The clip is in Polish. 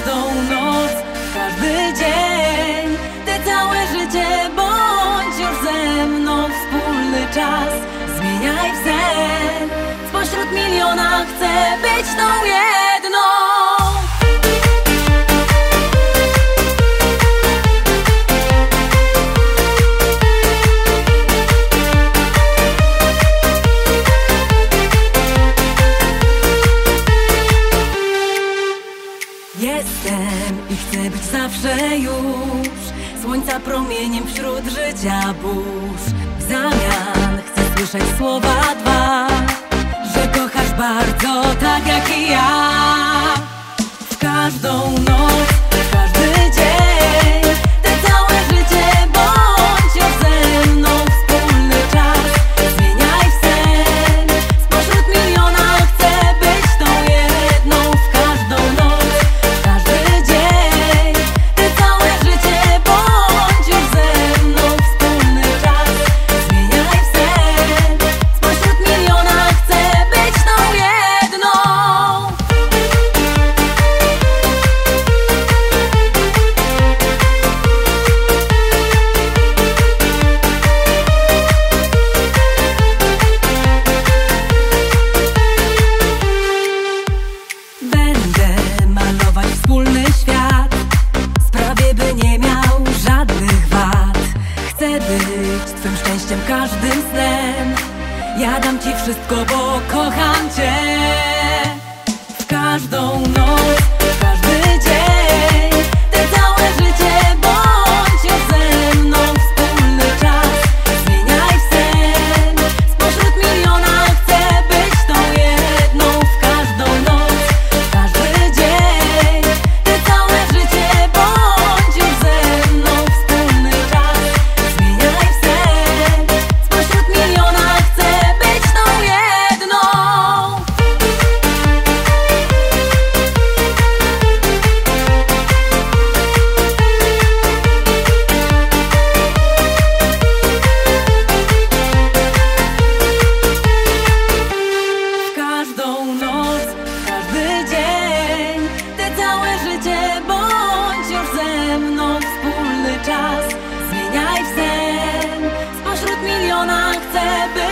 każdą noc, każdy dzień. Te całe życie bądź już ze mną wspólny czas. Zmieniaj w sen, spośród miliona chcę być tą jedną I chcę być zawsze już. Słońca promieniem wśród życia burz. W zamian chcę słyszeć słowa dwa Że kochasz bardzo tak jak i ja. W każdą noc, każdym snem Ja dam ci wszystko, bo kocham cię. W każdą noc dead.